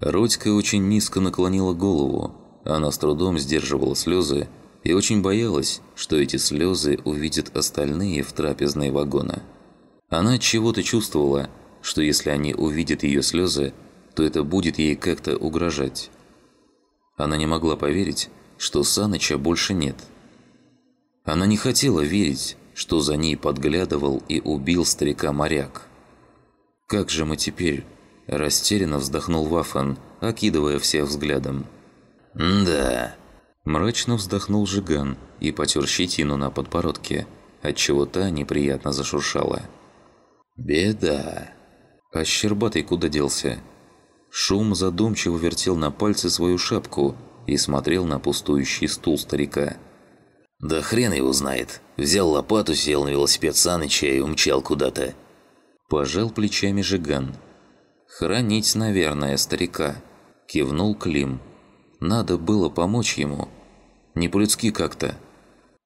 Родька очень низко наклонила голову. Она с трудом сдерживала слезы и очень боялась, что эти слезы увидят остальные в трапезной вагона. Она чего-то чувствовала, что если они увидят ее слезы, то это будет ей как-то угрожать. Она не могла поверить, что Саныча больше нет. Она не хотела верить, что за ней подглядывал и убил старика-моряк. «Как же мы теперь?» – растерянно вздохнул Вафан, окидывая всех взглядом. «Да». Мрачно вздохнул Жиган и потер щетину на подбородке, отчего та неприятно зашуршала. «Беда». А Щербатый куда делся? Шум задумчиво вертел на пальце свою шапку и смотрел на пустующий стул старика. «Да хрен его знает. Взял лопату, сел на велосипед Саныча и умчал куда-то». Пожал плечами Жиган. «Хранить, наверное, старика», – кивнул Клим. «Надо было помочь ему. Не по-людски как-то.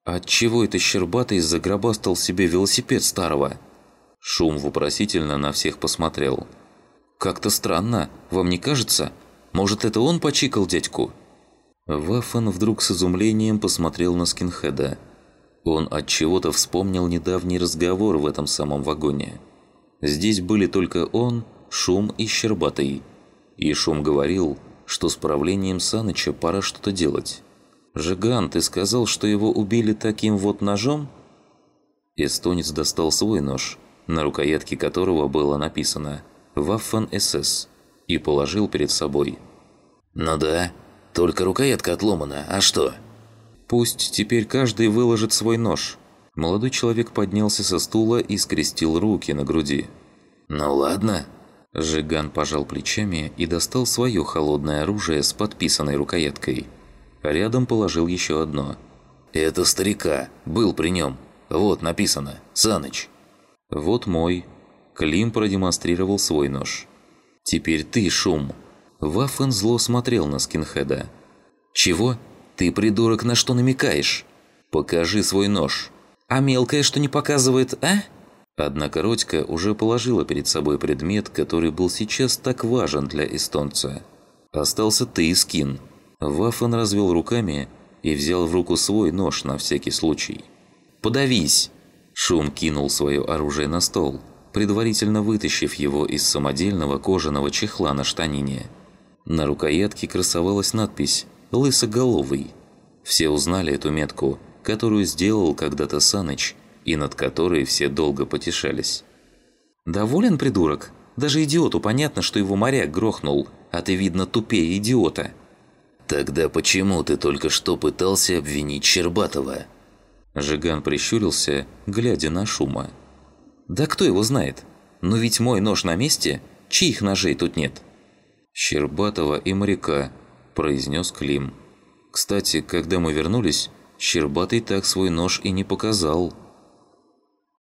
Отчего это Щербатый загробастал себе велосипед старого?» Шум вопросительно на всех посмотрел. «Как-то странно, вам не кажется? Может, это он почикал дядьку?» Вафан вдруг с изумлением посмотрел на скинхеда. Он от чего-то вспомнил недавний разговор в этом самом вагоне. Здесь были только он, Шум и Щербатый. И Шум говорил, что с правлением Саныча пора что-то делать. «Жиган, ты сказал, что его убили таким вот ножом?» Эстонец достал свой нож, на рукоятке которого было написано «Waffen СС» и положил перед собой. «Ну да, только рукоятка отломана, а что?» «Пусть теперь каждый выложит свой нож». Молодой человек поднялся со стула и скрестил руки на груди. «Ну ладно». Жиган пожал плечами и достал свое холодное оружие с подписанной рукояткой. Рядом положил еще одно. «Это старика. Был при нем. Вот написано. Саныч». «Вот мой». Клим продемонстрировал свой нож. «Теперь ты, Шум». Ваффен зло смотрел на скинхеда. «Чего? Ты, придурок, на что намекаешь? Покажи свой нож. А мелкое что не показывает, а?» Однако Родька уже положила перед собой предмет, который был сейчас так важен для эстонца. «Остался ты, Скин». Ваффен развел руками и взял в руку свой нож на всякий случай. «Подавись!» Шум кинул свое оружие на стол, предварительно вытащив его из самодельного кожаного чехла на штанине. На рукоятке красовалась надпись «Лысоголовый». Все узнали эту метку, которую сделал когда-то Саныч, и над которой все долго потешались. «Доволен, придурок? Даже идиоту понятно, что его моряк грохнул, а ты, видно, тупее идиота». «Тогда почему ты только что пытался обвинить Щербатова?» Жиган прищурился, глядя на шума. «Да кто его знает? Но ведь мой нож на месте, чьих ножей тут нет?» «Щербатова и моряка», – произнес Клим. «Кстати, когда мы вернулись, Щербатый так свой нож и не показал».